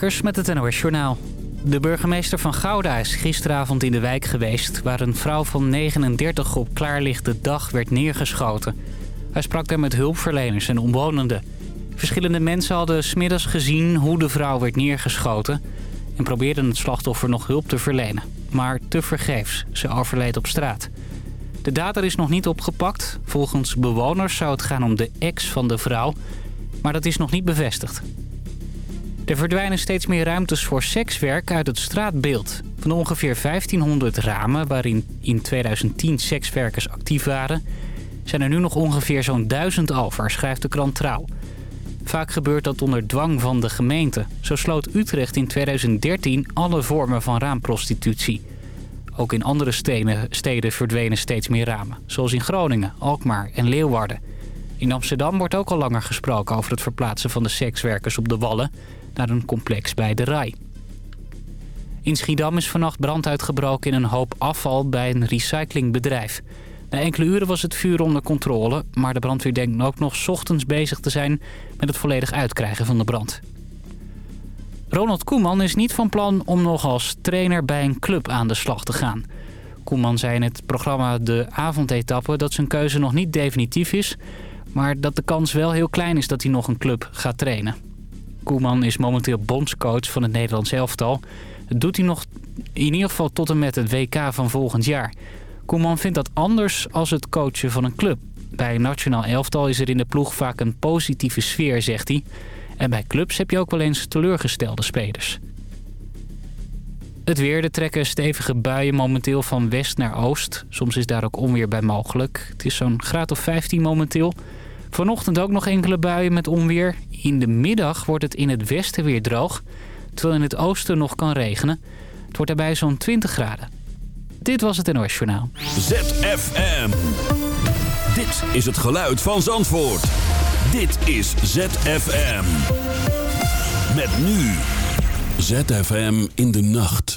Met het NOS Journaal. De burgemeester van Gouda is gisteravond in de wijk geweest... waar een vrouw van 39 op klaarlichte dag werd neergeschoten. Hij sprak daar met hulpverleners en omwonenden. Verschillende mensen hadden smiddags gezien hoe de vrouw werd neergeschoten... en probeerden het slachtoffer nog hulp te verlenen. Maar tevergeefs, ze overleed op straat. De dader is nog niet opgepakt. Volgens bewoners zou het gaan om de ex van de vrouw... maar dat is nog niet bevestigd. Er verdwijnen steeds meer ruimtes voor sekswerk uit het straatbeeld. Van ongeveer 1500 ramen waarin in 2010 sekswerkers actief waren... zijn er nu nog ongeveer zo'n 1000 over, schrijft de krant Trouw. Vaak gebeurt dat onder dwang van de gemeente. Zo sloot Utrecht in 2013 alle vormen van raamprostitutie. Ook in andere steden, steden verdwenen steeds meer ramen. Zoals in Groningen, Alkmaar en Leeuwarden. In Amsterdam wordt ook al langer gesproken over het verplaatsen van de sekswerkers op de Wallen een complex bij de RAI. In Schiedam is vannacht brand uitgebroken in een hoop afval bij een recyclingbedrijf. Na enkele uren was het vuur onder controle, maar de brandweer denkt ook nog ochtends bezig te zijn met het volledig uitkrijgen van de brand. Ronald Koeman is niet van plan om nog als trainer bij een club aan de slag te gaan. Koeman zei in het programma De Avondetappe dat zijn keuze nog niet definitief is... maar dat de kans wel heel klein is dat hij nog een club gaat trainen. Koeman is momenteel bondscoach van het Nederlands elftal. Dat doet hij nog in ieder geval tot en met het WK van volgend jaar. Koeman vindt dat anders als het coachen van een club. Bij een nationaal elftal is er in de ploeg vaak een positieve sfeer, zegt hij. En bij clubs heb je ook wel eens teleurgestelde spelers. Het weer, er trekken stevige buien momenteel van west naar oost. Soms is daar ook onweer bij mogelijk. Het is zo'n graad of 15 momenteel. Vanochtend ook nog enkele buien met onweer. In de middag wordt het in het westen weer droog, terwijl in het oosten nog kan regenen. Het wordt daarbij zo'n 20 graden. Dit was het NOS Journaal. ZFM. Dit is het geluid van Zandvoort. Dit is ZFM. Met nu. ZFM in de nacht.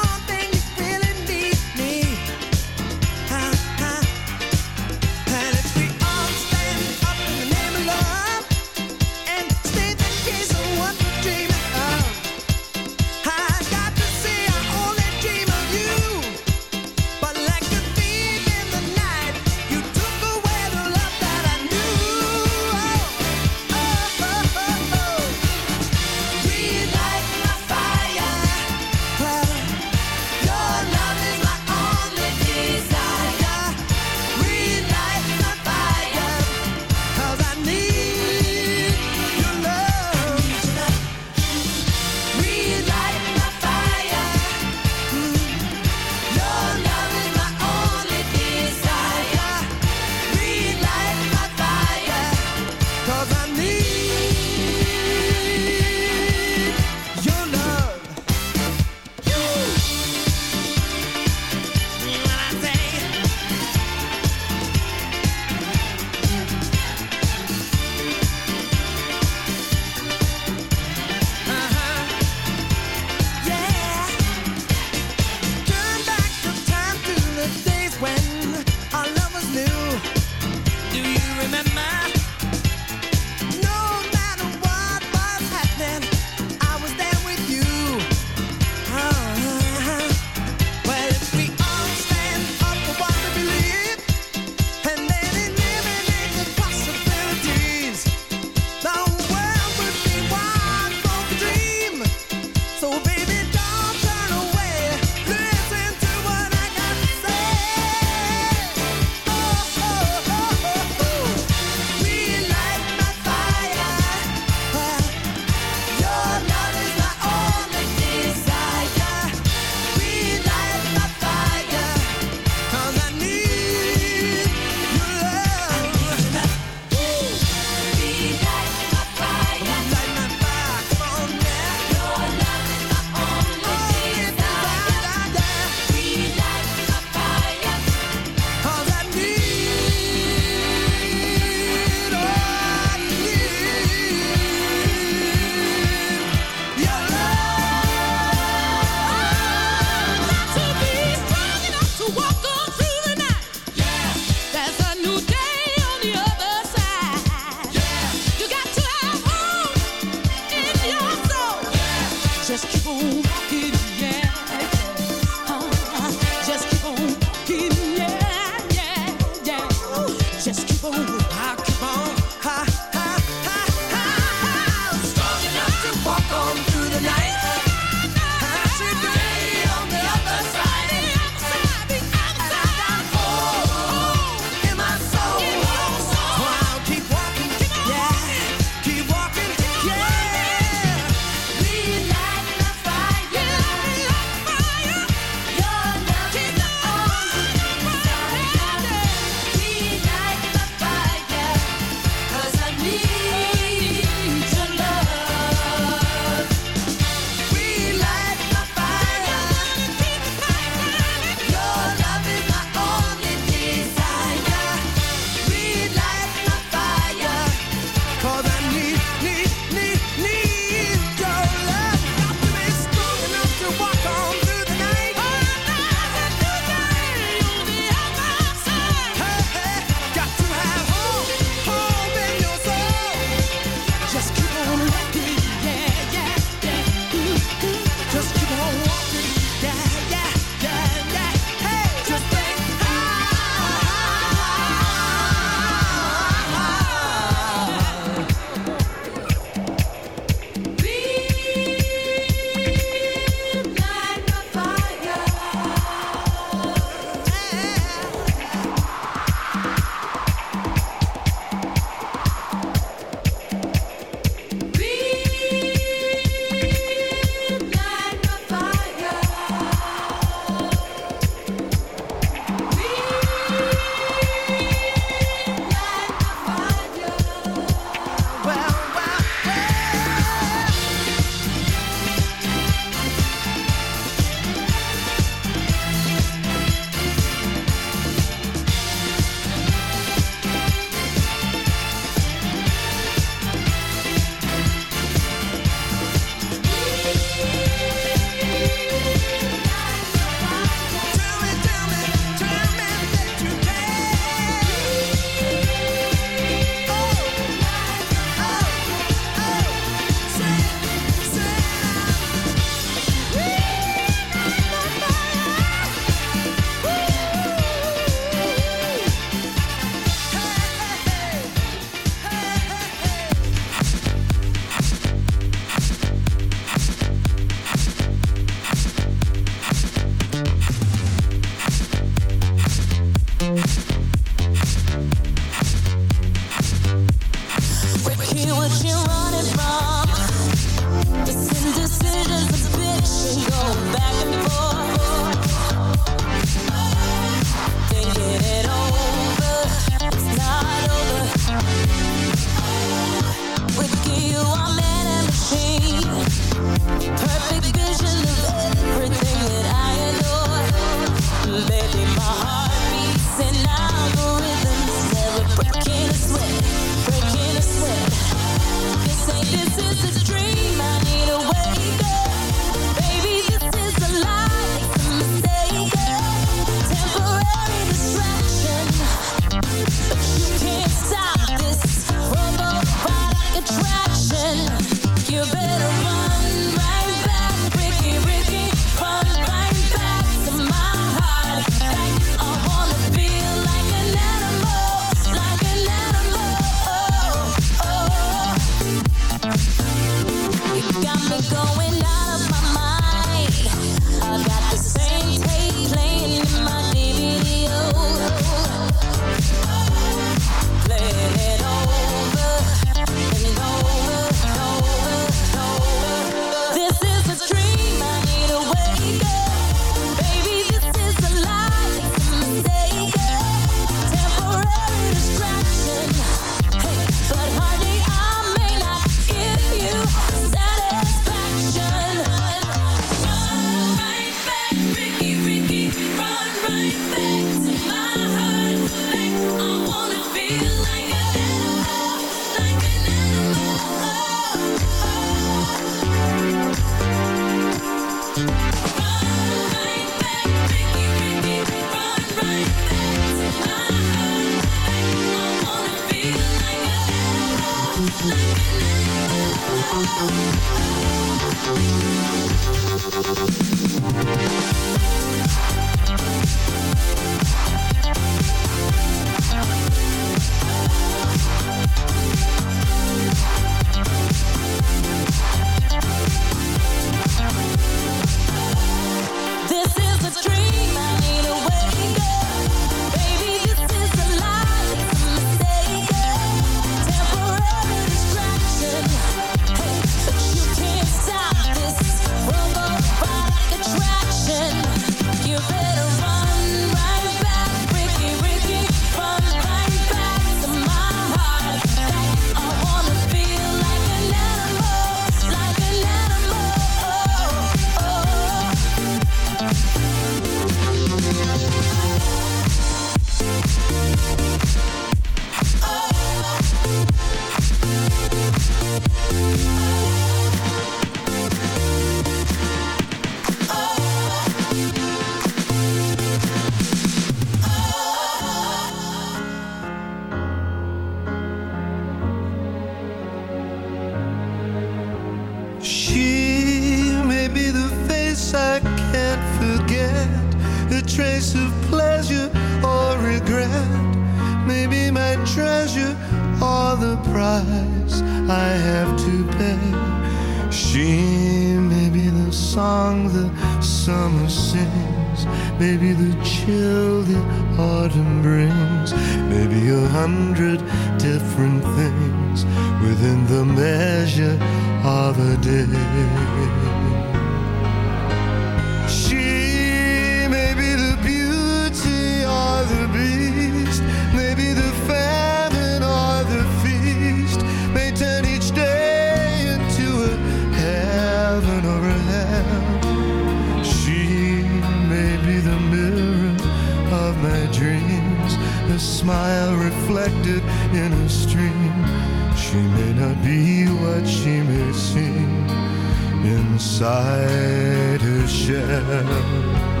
Inside her shell.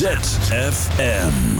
ZFM.